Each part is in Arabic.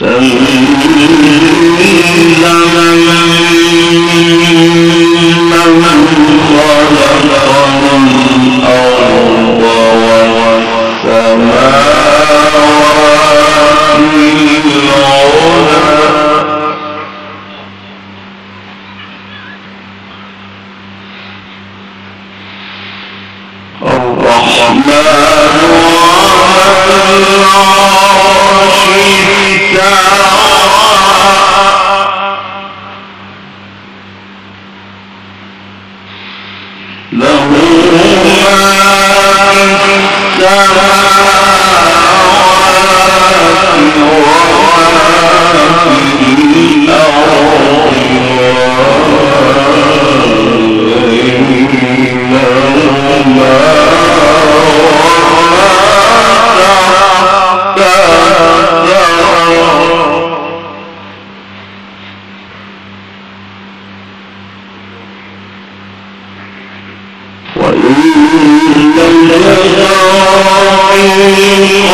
Thank you. Oh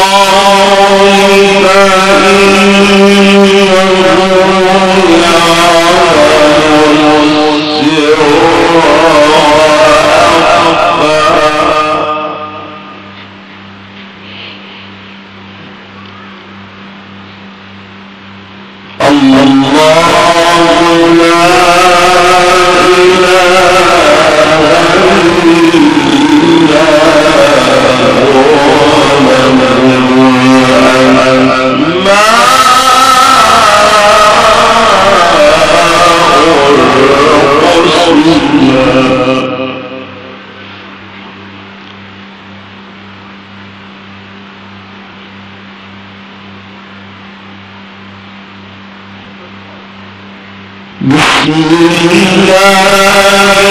Amém.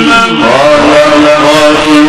من قال لرسول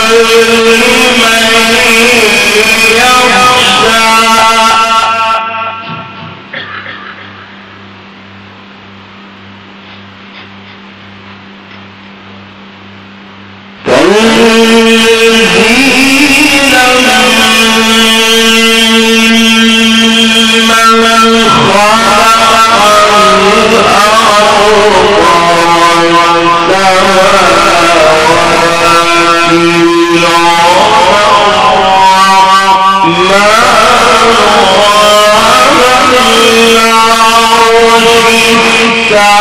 من يخشى Sa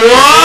What?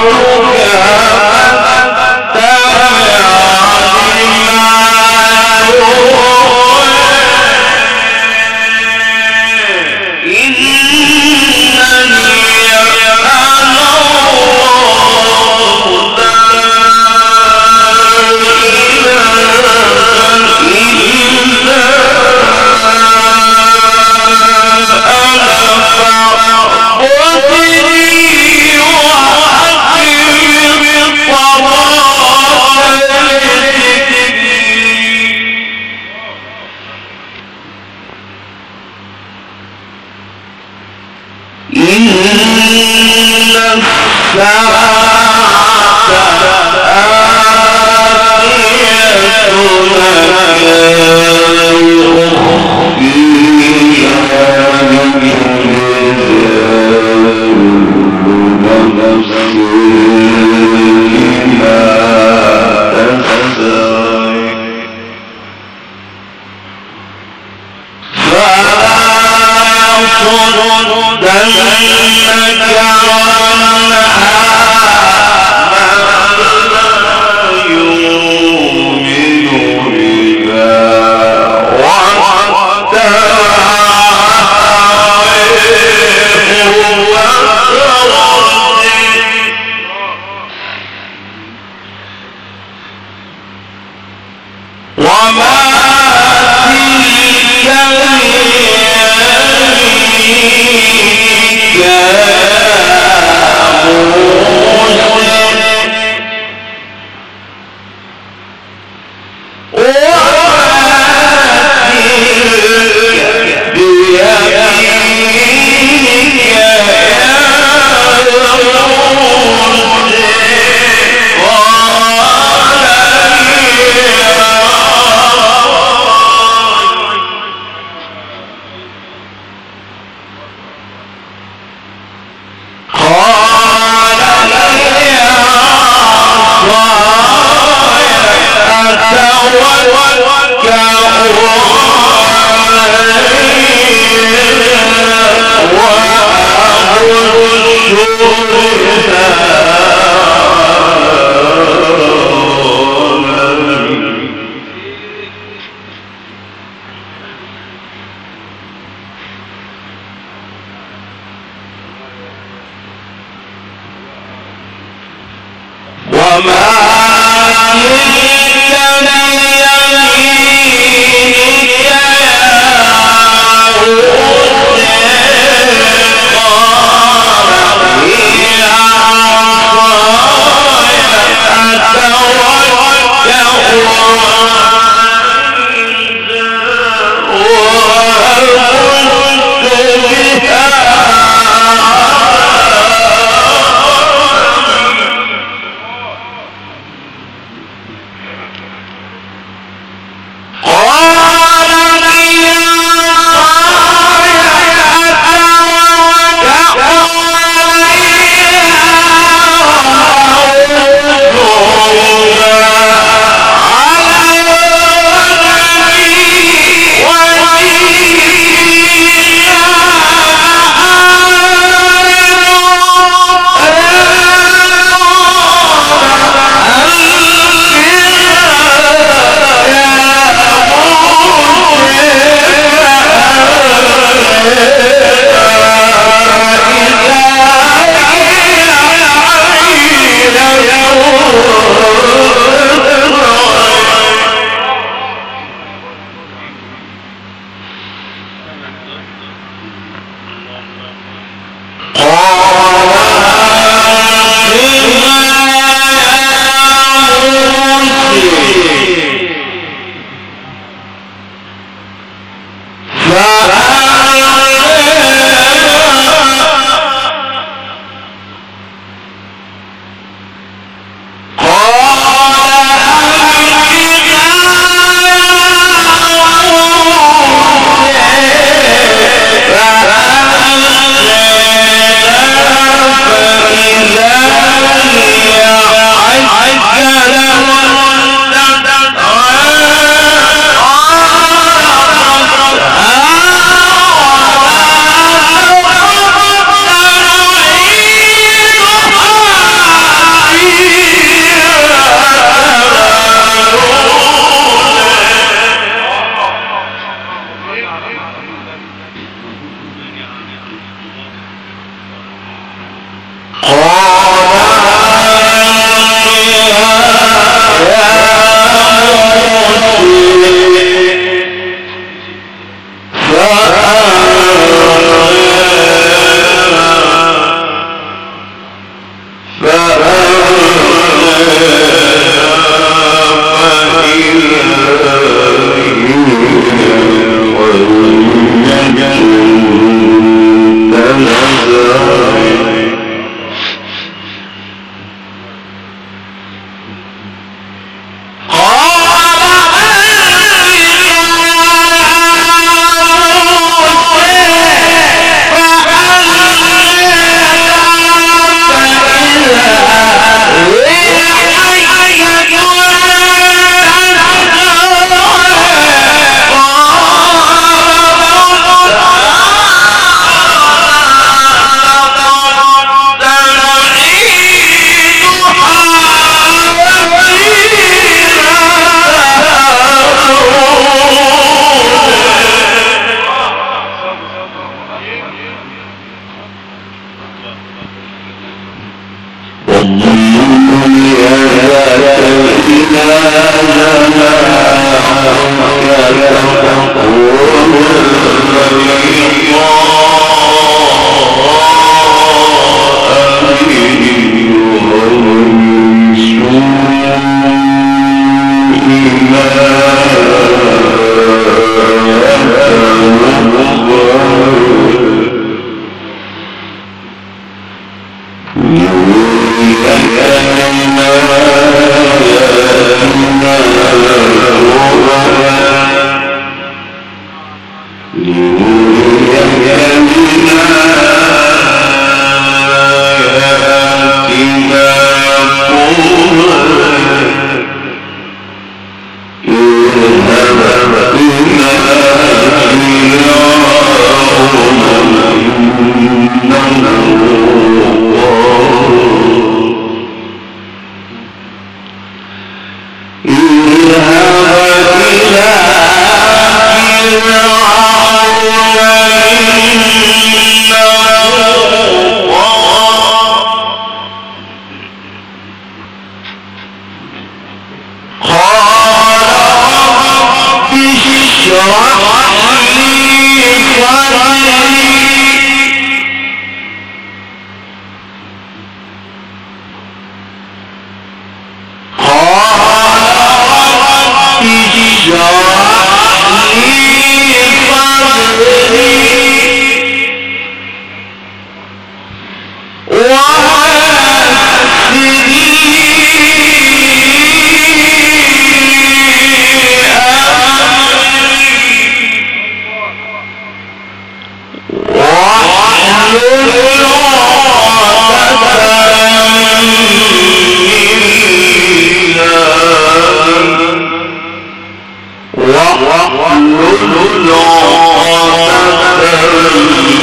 God. Yeah. الله will واحلل عقدة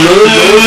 lulu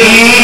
Amen.